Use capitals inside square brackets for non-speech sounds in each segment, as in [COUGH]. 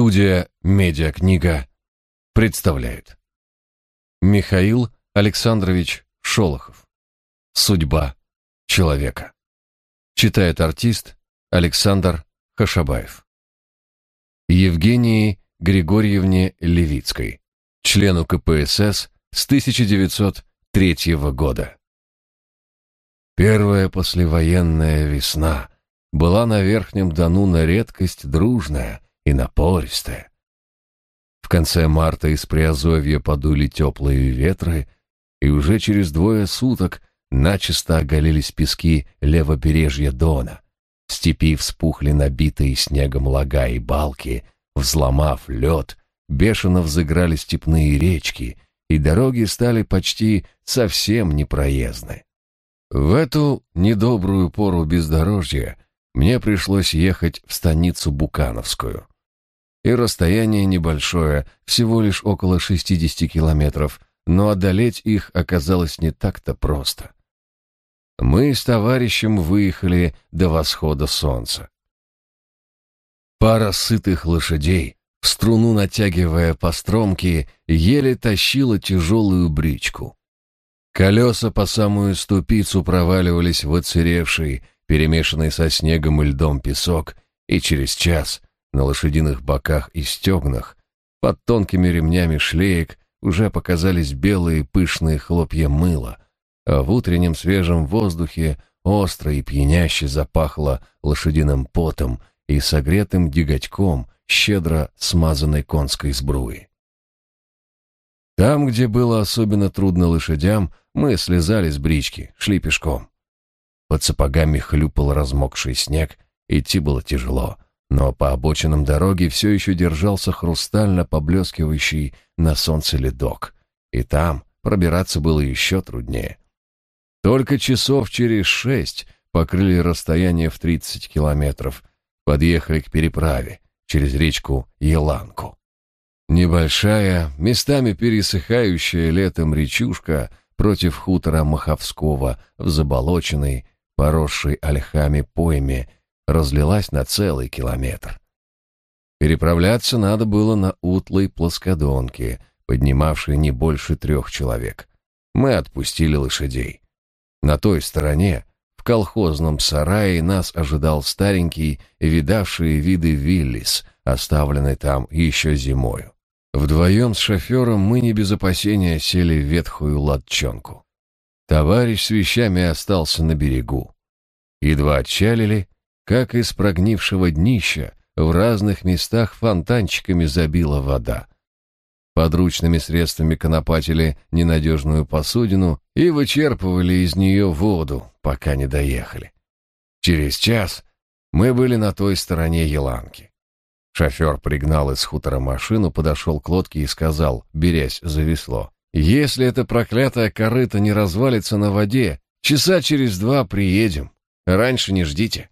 Студия «Медиакнига» представляет. Михаил Александрович Шолохов. «Судьба человека» Читает артист Александр Хашабаев. Евгении Григорьевне Левицкой Члену КПСС с 1903 года. Первая послевоенная весна была на Верхнем Дону на редкость дружная и напористая. В конце марта из Приазовья подули теплые ветры, и уже через двое суток начисто оголились пески левобережья Дона. Степи вспухли набитые снегом лага и балки, взломав лед, бешено взыграли степные речки, и дороги стали почти совсем непроездны. В эту недобрую пору бездорожья мне пришлось ехать в станицу Букановскую. И расстояние небольшое, всего лишь около 60 километров, но одолеть их оказалось не так-то просто. Мы с товарищем выехали до восхода солнца. Пара сытых лошадей, в струну натягивая постромки, еле тащила тяжелую бричку. Колеса по самую ступицу проваливались в оцеревший, перемешанный со снегом и льдом песок, и через час на лошадиных боках и стегнах под тонкими ремнями шлеек уже показались белые пышные хлопья мыла, а в утреннем свежем воздухе остро и пьяняще запахло лошадиным потом и согретым деготьком щедро смазанной конской сбруи. Там, где было особенно трудно лошадям, мы слезали с брички, шли пешком. Под сапогами хлюпал размокший снег, идти было тяжело, но по обочинам дороги все еще держался хрустально поблескивающий на солнце ледок, и там пробираться было еще труднее. Только часов через шесть покрыли расстояние в тридцать километров, подъехали к переправе через речку Еланку. Небольшая, местами пересыхающая летом речушка против хутора Маховского в заболоченной, поросшей ольхами пойме, разлилась на целый километр. Переправляться надо было на утлой плоскодонке, поднимавшей не больше трех человек. Мы отпустили лошадей. На той стороне, в колхозном сарае, нас ожидал старенький, видавший виды Виллис, оставленный там еще зимою. Вдвоем с шофером мы не без опасения сели в ветхую латчонку. Товарищ с вещами остался на берегу. Едва отчалили, как из прогнившего днища в разных местах фонтанчиками забила вода. Подручными средствами конопатили ненадежную посудину и вычерпывали из нее воду, пока не доехали. Через час мы были на той стороне Еланки. Шофер пригнал из хутора машину, подошел к лодке и сказал, берясь за весло, если эта проклятая корыта не развалится на воде, часа через два приедем. Раньше не ждите.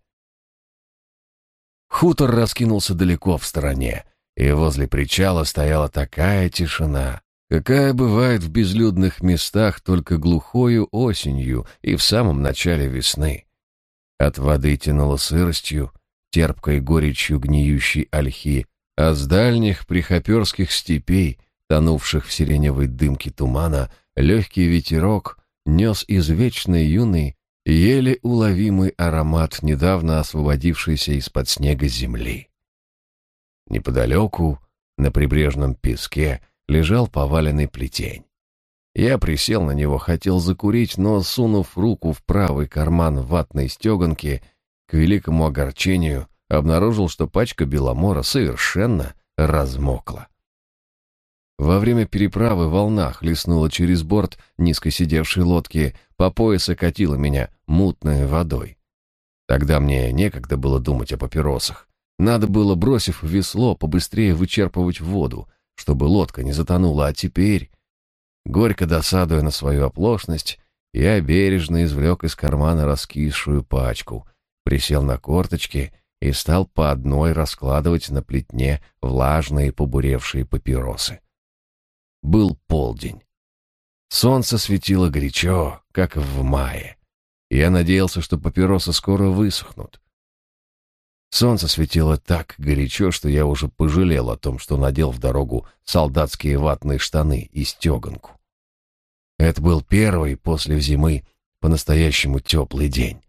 Хутор раскинулся далеко в стороне, и возле причала стояла такая тишина, какая бывает в безлюдных местах только глухою осенью и в самом начале весны. От воды тянуло сыростью, терпкой горечью гниющей ольхи, а с дальних прихоперских степей тонувших в сиреневой дымке тумана, легкий ветерок нес извечный юный, еле уловимый аромат недавно освободившейся из-под снега земли. Неподалеку, на прибрежном песке, лежал поваленный плетень. Я присел на него, хотел закурить, но, сунув руку в правый карман ватной стеганки, к великому огорчению обнаружил, что пачка беломора совершенно размокла. Во время переправы волна хлестнула через борт низко сидевшей лодки, по пояс окатила меня мутной водой. Тогда мне некогда было думать о папиросах. Надо было, бросив весло, побыстрее вычерпывать воду, чтобы лодка не затонула, а теперь... Горько досадуя на свою оплошность, я бережно извлек из кармана раскисшую пачку, присел на корточки и стал по одной раскладывать на плетне влажные побуревшие папиросы. Был полдень. Солнце светило горячо, как в мае. Я надеялся, что папиросы скоро высохнут. Солнце светило так горячо, что я уже пожалел о том, что надел в дорогу солдатские ватные штаны и стеганку. Это был первый после зимы по-настоящему теплый день.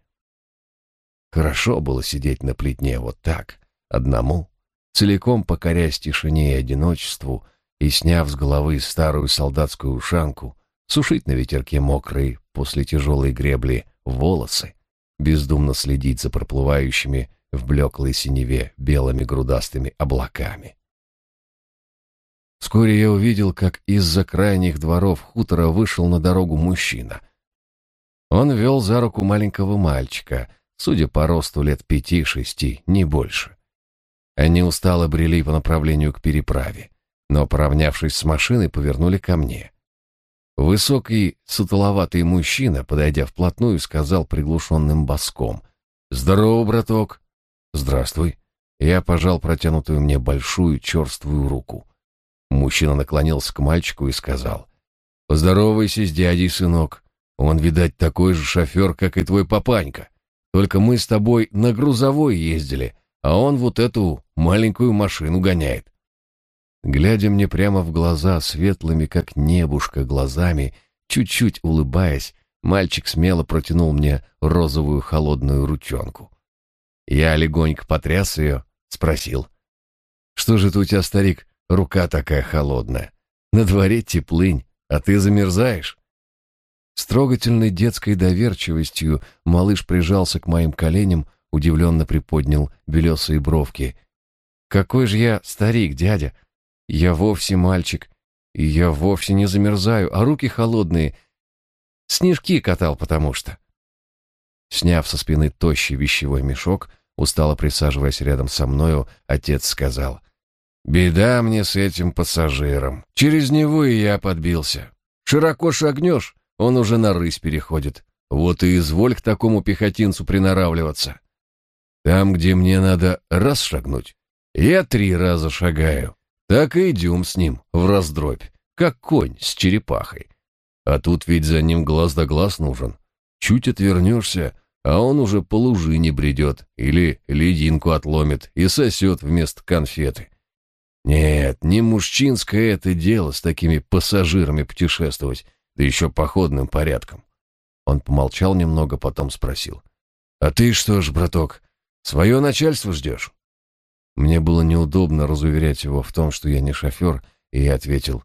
Хорошо было сидеть на плетне вот так, одному, целиком покорясь тишине и одиночеству, и, сняв с головы старую солдатскую ушанку, сушить на ветерке мокрые после тяжелой гребли волосы, бездумно следить за проплывающими в блеклой синеве белыми грудастыми облаками. Вскоре я увидел, как из-за крайних дворов хутора вышел на дорогу мужчина. Он вел за руку маленького мальчика, судя по росту лет пяти-шести, не больше. Они устало брели по направлению к переправе, но, поравнявшись с машиной, повернули ко мне. Высокий, сутуловатый мужчина, подойдя вплотную, сказал приглушенным боском. «Здорово, браток!» «Здравствуй!» Я пожал протянутую мне большую черствую руку. Мужчина наклонился к мальчику и сказал. «Поздоровайся с дядей, сынок. Он, видать, такой же шофер, как и твой папанька. Только мы с тобой на грузовой ездили, а он вот эту маленькую машину гоняет. Глядя мне прямо в глаза светлыми, как небушка, глазами, чуть-чуть улыбаясь, мальчик смело протянул мне розовую холодную ручонку. Я легонько потряс ее, спросил. «Что же это у тебя, старик, рука такая холодная? На дворе теплынь, а ты замерзаешь?» С трогательной детской доверчивостью малыш прижался к моим коленям, удивленно приподнял белесые бровки. «Какой же я старик, дядя! Я вовсе мальчик, и я вовсе не замерзаю, а руки холодные. Снежки катал потому что. Сняв со спины тощий вещевой мешок, устало присаживаясь рядом со мною, отец сказал, «Беда мне с этим пассажиром. Через него и я подбился. Широко шагнешь, он уже на рысь переходит. Вот и изволь к такому пехотинцу приноравливаться. Там, где мне надо раз шагнуть, я три раза шагаю. Так и идем с ним в раздробь, как конь с черепахой. А тут ведь за ним глаз да глаз нужен. Чуть отвернешься, а он уже по лужине бредет или лединку отломит и сосет вместо конфеты. Нет, не мужчинское это дело с такими пассажирами путешествовать, да еще походным порядком. Он помолчал немного, потом спросил. «А ты что ж, браток, свое начальство ждешь?» Мне было неудобно разуверять его в том, что я не шофер, и я ответил,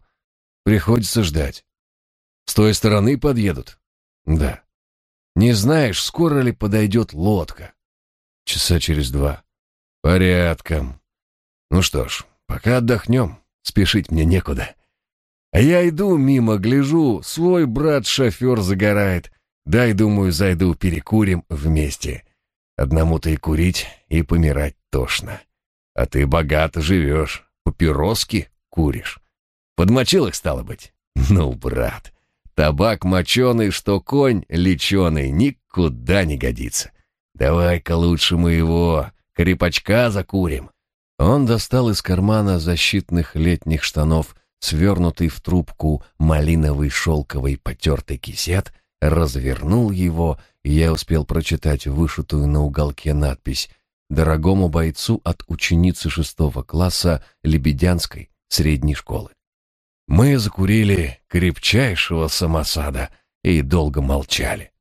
«Приходится ждать». «С той стороны подъедут?» «Да». «Не знаешь, скоро ли подойдет лодка?» «Часа через два». «Порядком». «Ну что ж, пока отдохнем, спешить мне некуда». А я иду мимо, гляжу, свой брат-шофер загорает. Дай, думаю, зайду, перекурим вместе. Одному-то и курить, и помирать тошно. А ты богато живешь, папироски куришь. Подмочил их, стало быть? [LAUGHS] Ну, брат, табак моченый, что конь леченый, никуда не годится. Давай-ка лучше мы его крепачка закурим. Он достал из кармана защитных летних штанов свернутый в трубку малиновый шелковый потертый кисет, развернул его, и я успел прочитать вышитую на уголке надпись дорогому бойцу от ученицы шестого класса Лебедянской средней школы. Мы закурили крепчайшего самосада и долго молчали.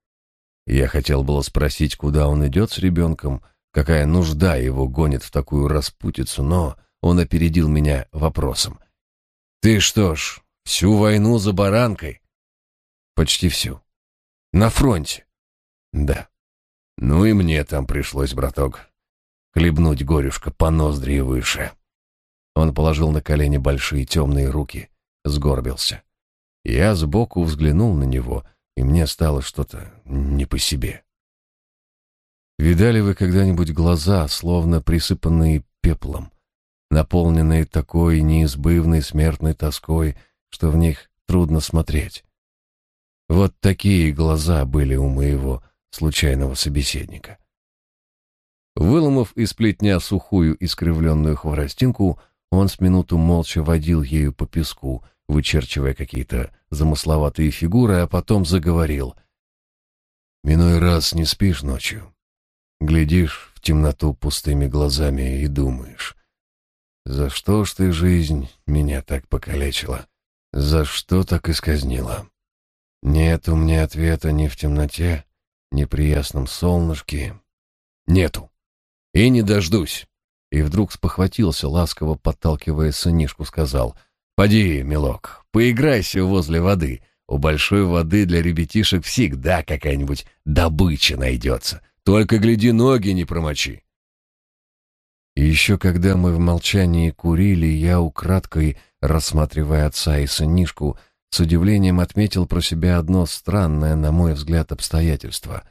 Я хотел было спросить, куда он идет с ребенком, какая нужда его гонит в такую распутицу, но он опередил меня вопросом. «Ты что ж, всю войну за баранкой?» «Почти всю. На фронте?» «Да». «Ну и мне там пришлось, браток хлебнуть горюшка по ноздри и выше. Он положил на колени большие темные руки, сгорбился. Я сбоку взглянул на него, и мне стало что-то не по себе. Видали вы когда-нибудь глаза, словно присыпанные пеплом, наполненные такой неизбывной смертной тоской, что в них трудно смотреть? Вот такие глаза были у моего случайного собеседника. Выломав из плетня сухую искривленную хворостинку, он с минуту молча водил ею по песку, вычерчивая какие-то замысловатые фигуры, а потом заговорил. «Миной раз не спишь ночью. Глядишь, в темноту пустыми глазами и думаешь, за что ж ты, жизнь, меня так покалечила? За что так исказнила? Нет у меня ответа ни в темноте, ни при ясном солнышке. Нету. И не дождусь. И вдруг спохватился, ласково подталкивая сынишку, сказал, «Поди, милок, поиграйся возле воды. У большой воды для ребятишек всегда какая-нибудь добыча найдется. Только гляди, ноги не промочи». И еще когда мы в молчании курили, я украдкой, рассматривая отца и сынишку, с удивлением отметил про себя одно странное, на мой взгляд, обстоятельство.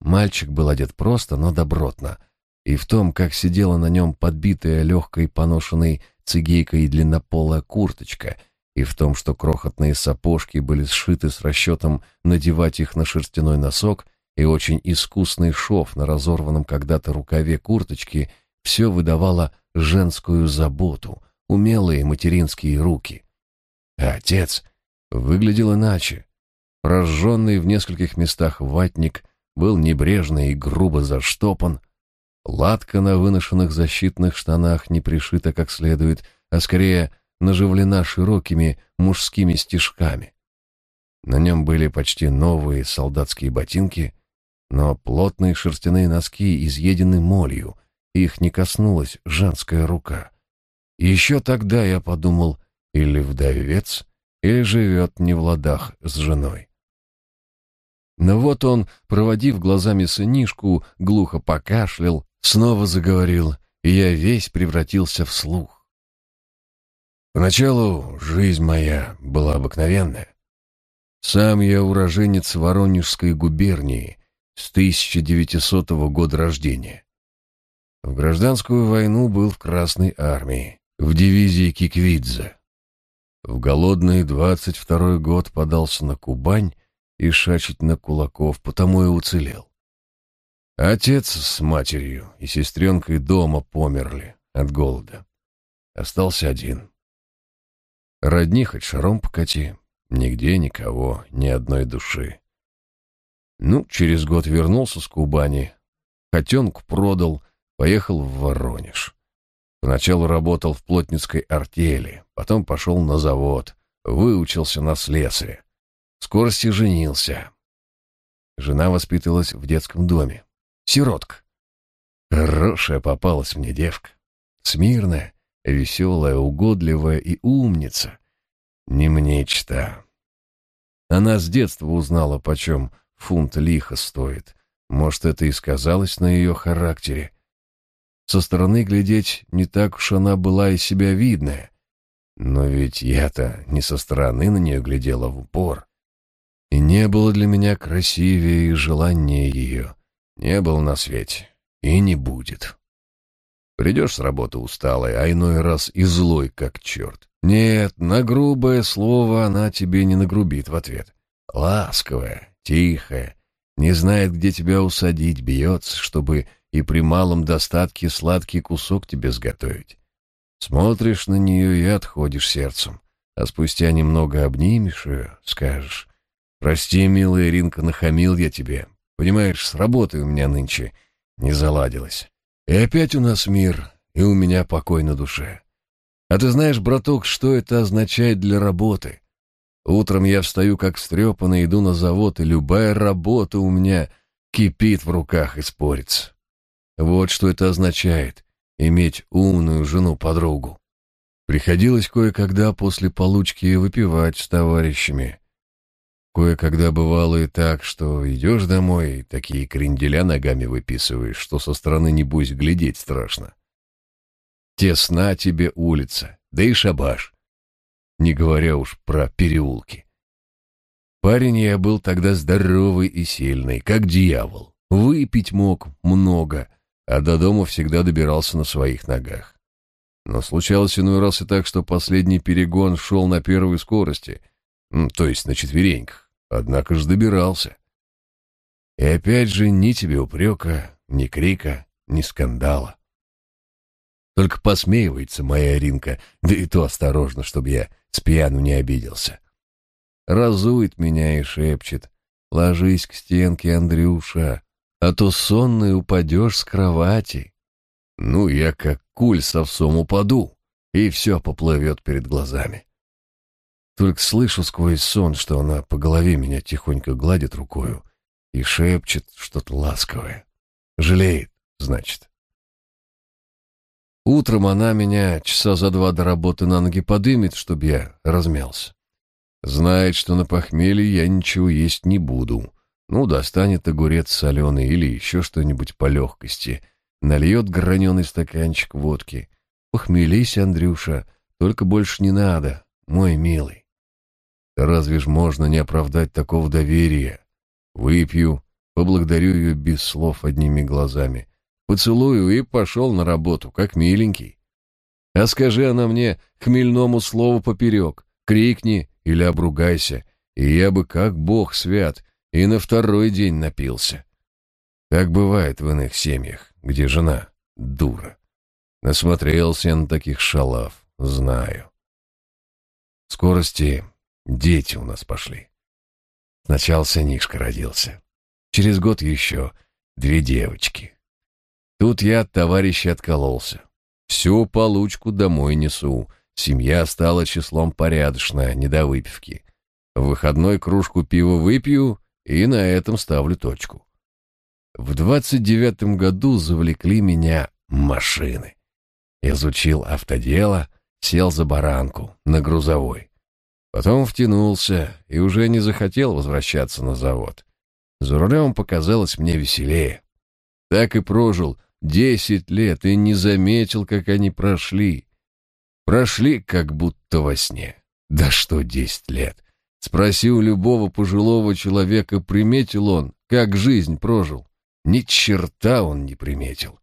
Мальчик был одет просто, но добротно, и в том, как сидела на нем подбитая легкой поношенной цигейкой длиннополая курточка, и в том, что крохотные сапожки были сшиты с расчетом надевать их на шерстяной носок, и очень искусный шов на разорванном когда-то рукаве курточки — все выдавало женскую заботу, умелые материнские руки. А отец выглядел иначе. Прожженный в нескольких местах ватник был небрежно и грубо заштопан, латка на выношенных защитных штанах не пришита как следует, а скорее наживлена широкими мужскими стежками. На нем были почти новые солдатские ботинки, но плотные шерстяные носки изъедены молью, их не коснулась женская рука. Еще тогда я подумал, или вдовец, или живет не в ладах с женой. Но вот он, проводив глазами сынишку, глухо покашлял, снова заговорил, и я весь превратился в слух. Поначалу жизнь моя была обыкновенная. Сам я уроженец Воронежской губернии с 1900 года рождения. В гражданскую войну был в Красной армии, в дивизии Киквидзе. В голодный двадцать второй год подался на Кубань и шачить на кулаков, потому и уцелел. Отец с матерью и сестренкой дома померли от голода. Остался один. Родни хоть шаром покати, нигде никого, ни одной души. Ну, через год вернулся с Кубани, котенку продал — Поехал в Воронеж. Поначалу работал в плотницкой артели, потом пошел на завод, выучился на слесаря. В скорости женился. Жена воспитывалась в детском доме. Сиротка. Хорошая попалась мне девка. Смирная, веселая, угодливая и умница. Не мне чта. Она с детства узнала, почем фунт лиха стоит. Может, это и сказалось на ее характере. Со стороны глядеть не так уж она была из себя видная. Но ведь я-то не со стороны на нее глядела в упор. И не было для меня красивее и желаннее ее. Не было на свете. И не будет. Придешь с работы усталой, а иной раз и злой, как черт. Нет, на грубое слово она тебе не нагрубит в ответ. Ласковая, тихая, не знает, где тебя усадить, бьется, чтобы и при малом достатке сладкий кусок тебе сготовить. Смотришь на нее и отходишь сердцем, а спустя немного обнимешь ее, скажешь, «Прости, милая Иринка, нахамил я тебе. Понимаешь, с работой у меня нынче не заладилось. И опять у нас мир, и у меня покой на душе. А ты знаешь, браток, что это означает для работы?» Утром я встаю как встрепанный, иду на завод, и любая работа у меня кипит в руках и спорится. Вот что это означает — иметь умную жену-подругу. Приходилось кое-когда после получки выпивать с товарищами. Кое-когда бывало и так, что идешь домой такие кренделя ногами выписываешь, что со стороны, небось, глядеть страшно. Тесна тебе улица, да и шабаш. Не говоря уж про переулки. Парень я был тогда здоровый и сильный, как дьявол. Выпить мог много, а до дома всегда добирался на своих ногах. Но случалось иной раз и так, что последний перегон шел на первой скорости, то есть на четвереньках, однако же добирался. И опять же ни тебе упрека, ни крика, ни скандала. Только посмеивается моя Ринка, да и то осторожно, чтобы я с пьяну не обиделся. Разует меня и шепчет. «Ложись к стенке, Андрюша, а то сонный упадешь с кровати. Ну, я как куль с овсом упаду, и все поплывет перед глазами. Только слышу сквозь сон, что она по голове меня тихонько гладит рукою и шепчет что-то ласковое. Жалеет, значит. Утром она меня часа за два до работы на ноги подымет, чтобы я размялся. Знает, что на похмелье я ничего есть не буду. Ну, достанет огурец соленый или еще что-нибудь по легкости. Нальет граненый стаканчик водки. Похмелись, Андрюша, только больше не надо, мой милый. Разве ж можно не оправдать такого доверия? Выпью, поблагодарю ее без слов одними глазами. Поцелую и пошел на работу, как миленький. А скажи она мне хмельному слову поперек, крикни или обругайся, и я бы, как бог свят, и на второй день напился. Так бывает в иных семьях, где жена дура. Насмотрелся я на таких шалав, знаю. Скорости дети у нас пошли. Сначала сынишка родился. Через год еще две девочки. Тут я от товарища откололся. Всю получку домой несу. Семья стала числом порядочная, не до выпивки. В выходной кружку пива выпью и на этом ставлю точку. В двадцать девятом году завлекли меня машины. Изучил автодело, сел за баранку на грузовой. Потом втянулся и уже не захотел возвращаться на завод. За рулем показалось мне веселее. Так и прожил Десять лет и не заметил, как они прошли. Прошли, как будто во сне. Да что десять лет? Спросил любого пожилого человека, приметил он, как жизнь прожил. Ни черта он не приметил.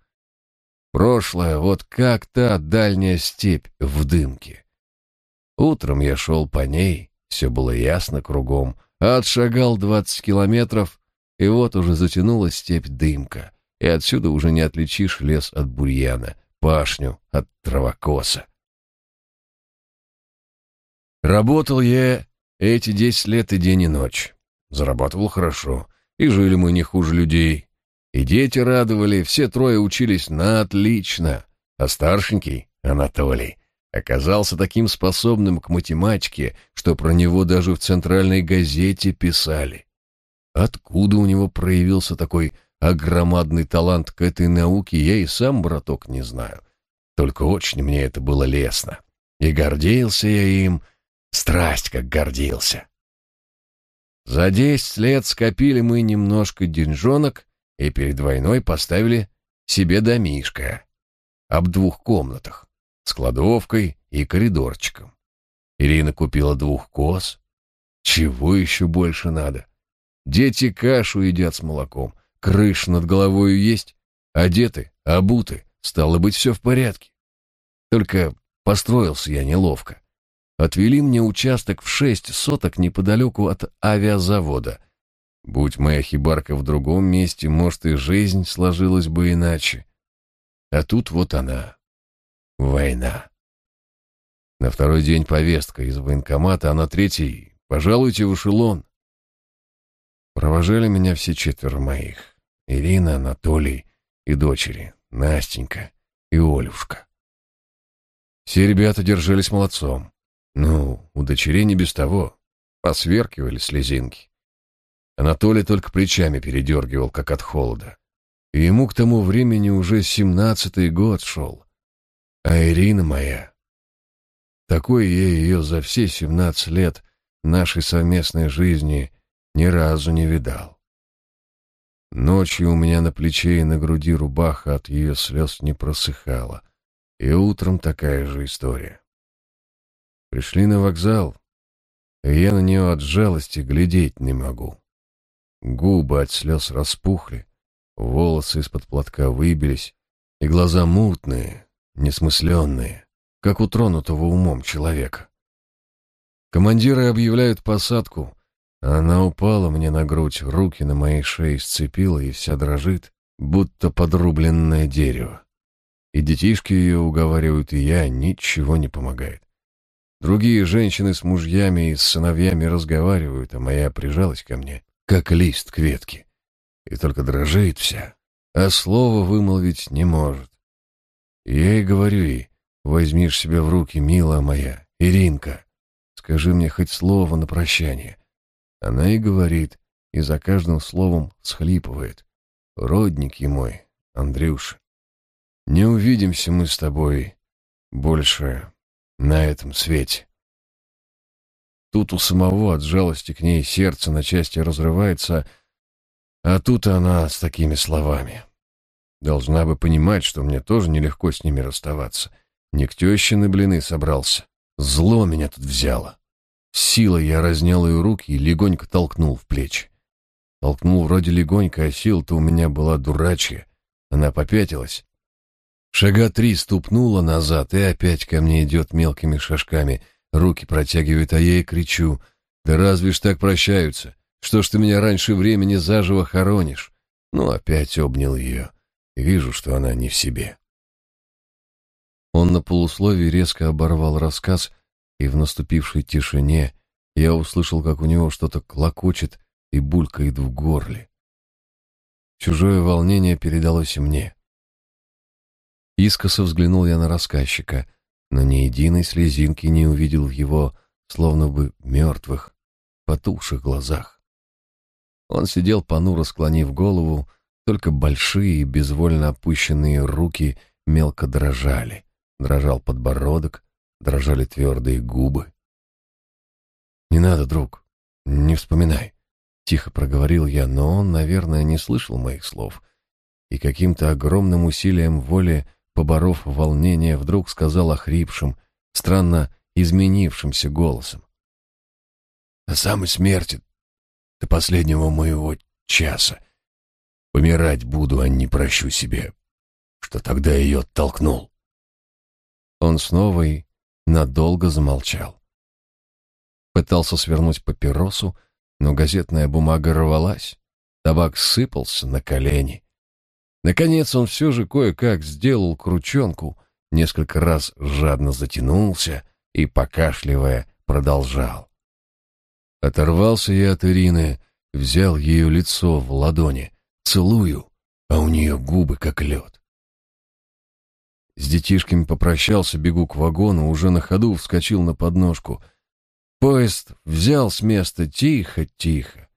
Прошлое вот как та дальняя степь в дымке. Утром я шел по ней, все было ясно кругом, а отшагал двадцать километров, и вот уже затянулась степь дымка — и отсюда уже не отличишь лес от бурьяна, пашню от травокоса. Работал я эти десять лет и день и ночь. Зарабатывал хорошо, и жили мы не хуже людей. И дети радовали, все трое учились на отлично, а старшенький, Анатолий, оказался таким способным к математике, что про него даже в центральной газете писали. Откуда у него проявился такой а громадный талант к этой науке я и сам, браток, не знаю. Только очень мне это было лестно. И гордился я им, страсть как гордился. За десять лет скопили мы немножко деньжонок и перед войной поставили себе домишко об двух комнатах с кладовкой и коридорчиком. Ирина купила двух коз. Чего еще больше надо? Дети кашу едят с молоком, Крыш над головой есть, одеты, обуты, стало быть, все в порядке. Только построился я неловко. Отвели мне участок в шесть соток неподалеку от авиазавода. Будь моя хибарка в другом месте, может, и жизнь сложилась бы иначе. А тут вот она. Война. На второй день повестка из военкомата, а на третий — пожалуйте в эшелон. Провожали меня все четверо моих. Ирина, Анатолий и дочери, Настенька и Олюшка. Все ребята держались молодцом. Ну, у дочерей не без того. Посверкивали слезинки. Анатолий только плечами передергивал, как от холода. И ему к тому времени уже семнадцатый год шел. А Ирина моя... Такой я ее за все семнадцать лет нашей совместной жизни ни разу не видал. Ночью у меня на плече и на груди рубаха от ее слез не просыхала. И утром такая же история. Пришли на вокзал, и я на нее от жалости глядеть не могу. Губы от слез распухли, волосы из-под платка выбились, и глаза мутные, несмысленные, как у тронутого умом человека. Командиры объявляют посадку, она упала мне на грудь, руки на моей шее сцепила и вся дрожит, будто подрубленное дерево. И детишки ее уговаривают, и я, ничего не помогает. Другие женщины с мужьями и с сыновьями разговаривают, а моя прижалась ко мне, как лист к ветке. и только дрожит вся, а слова вымолвить не может. Я ей говорю ей, возьмишь себя в руки, милая моя, Иринка, скажи мне хоть слово на прощание. Она и говорит, и за каждым словом схлипывает. Родники мой, Андрюша, не увидимся мы с тобой больше на этом свете. Тут у самого от жалости к ней сердце на части разрывается, а тут она с такими словами. Должна бы понимать, что мне тоже нелегко с ними расставаться. Не к тещины блины собрался. Зло меня тут взяло. Силой я разнял ее руки и легонько толкнул в плечи. Толкнул вроде легонько, а сила-то у меня была дурачья. Она попятилась. Шага три ступнула назад и опять ко мне идет мелкими шажками. Руки протягивает, а я ей кричу. «Да разве ж так прощаются? Что ж ты меня раньше времени заживо хоронишь?» Ну, опять обнял ее. Вижу, что она не в себе. Он на полусловии резко оборвал рассказ, и в наступившей тишине я услышал, как у него что-то клокочет и булькает в горле. Чужое волнение передалось и мне. Искоса взглянул я на рассказчика, но ни единой слезинки не увидел в его, словно бы мертвых, потухших глазах. Он сидел понуро склонив голову, только большие и безвольно опущенные руки мелко дрожали. Дрожал подбородок, дрожали твердые губы. «Не надо, друг, не вспоминай», — тихо проговорил я, но он, наверное, не слышал моих слов и каким-то огромным усилием воли поборов волнение, вдруг сказал охрипшим, странно изменившимся голосом. «До самой смерти, до последнего моего часа, помирать буду, а не прощу себе, что тогда ее оттолкнул». Он снова и надолго замолчал. Пытался свернуть папиросу, но газетная бумага рвалась, табак сыпался на колени — Наконец он все же кое-как сделал крученку, несколько раз жадно затянулся и, покашливая, продолжал. Оторвался я от Ирины, взял ее лицо в ладони, целую, а у нее губы как лед. С детишками попрощался, бегу к вагону, уже на ходу вскочил на подножку. Поезд взял с места тихо-тихо.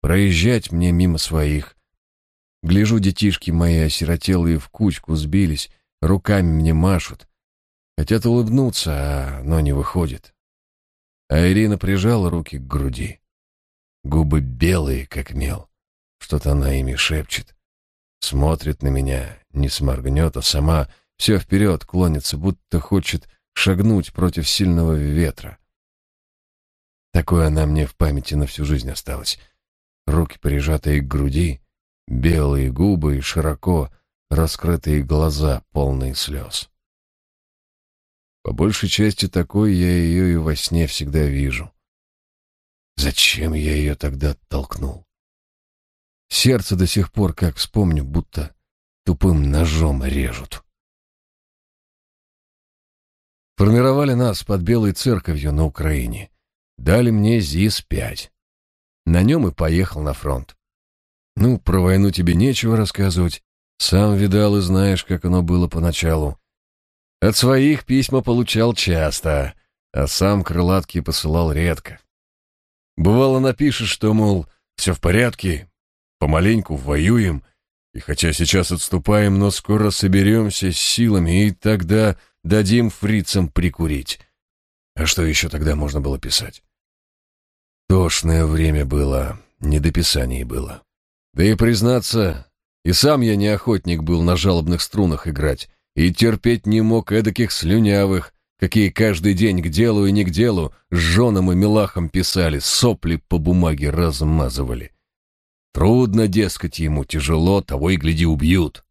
Проезжать мне мимо своих Гляжу, детишки мои осиротелые в кучку сбились, руками мне машут. Хотят улыбнуться, а но не выходит. А Ирина прижала руки к груди. Губы белые, как мел. Что-то она ими шепчет. Смотрит на меня, не сморгнет, а сама все вперед клонится, будто хочет шагнуть против сильного ветра. Такое она мне в памяти на всю жизнь осталась. Руки прижатые к груди, белые губы и широко раскрытые глаза, полные слез. По большей части такой я ее и во сне всегда вижу. Зачем я ее тогда толкнул? Сердце до сих пор, как вспомню, будто тупым ножом режут. Формировали нас под Белой церковью на Украине. Дали мне ЗИС-5. На нем и поехал на фронт. Ну, про войну тебе нечего рассказывать. Сам видал и знаешь, как оно было поначалу. От своих письма получал часто, а сам крылатки посылал редко. Бывало напишешь, что, мол, все в порядке, помаленьку воюем, и хотя сейчас отступаем, но скоро соберемся с силами, и тогда дадим фрицам прикурить. А что еще тогда можно было писать? Тошное время было, не до писаний было. Да и, признаться, и сам я не охотник был на жалобных струнах играть, и терпеть не мог эдаких слюнявых, какие каждый день к делу и не к делу с женам и милахом писали, сопли по бумаге размазывали. Трудно, дескать, ему тяжело, того и гляди убьют.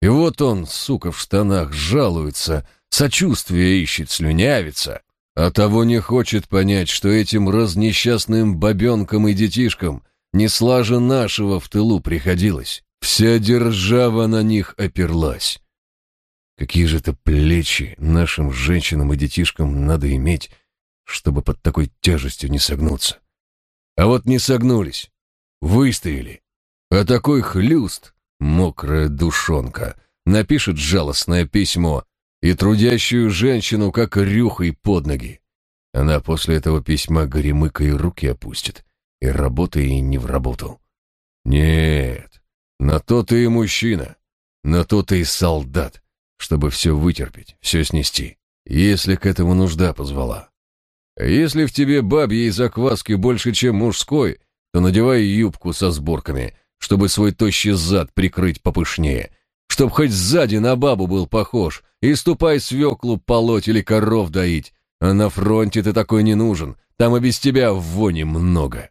И вот он, сука, в штанах жалуется, сочувствие ищет, слюнявится, а того не хочет понять, что этим разнесчастным бабенкам и детишкам не слаже нашего в тылу приходилось. Вся держава на них оперлась. Какие же это плечи нашим женщинам и детишкам надо иметь, чтобы под такой тяжестью не согнуться. А вот не согнулись, выстояли. А такой хлюст, мокрая душонка, напишет жалостное письмо и трудящую женщину как рюхой под ноги. Она после этого письма горемыкой руки опустит, и работа ей не в работу. Нет, на то ты и мужчина, на то ты и солдат, чтобы все вытерпеть, все снести, если к этому нужда позвала. А если в тебе бабьей закваски больше, чем мужской, то надевай юбку со сборками, чтобы свой тощий зад прикрыть попышнее, чтоб хоть сзади на бабу был похож, и ступай свеклу полоть или коров доить, а на фронте ты такой не нужен, там и без тебя вони много.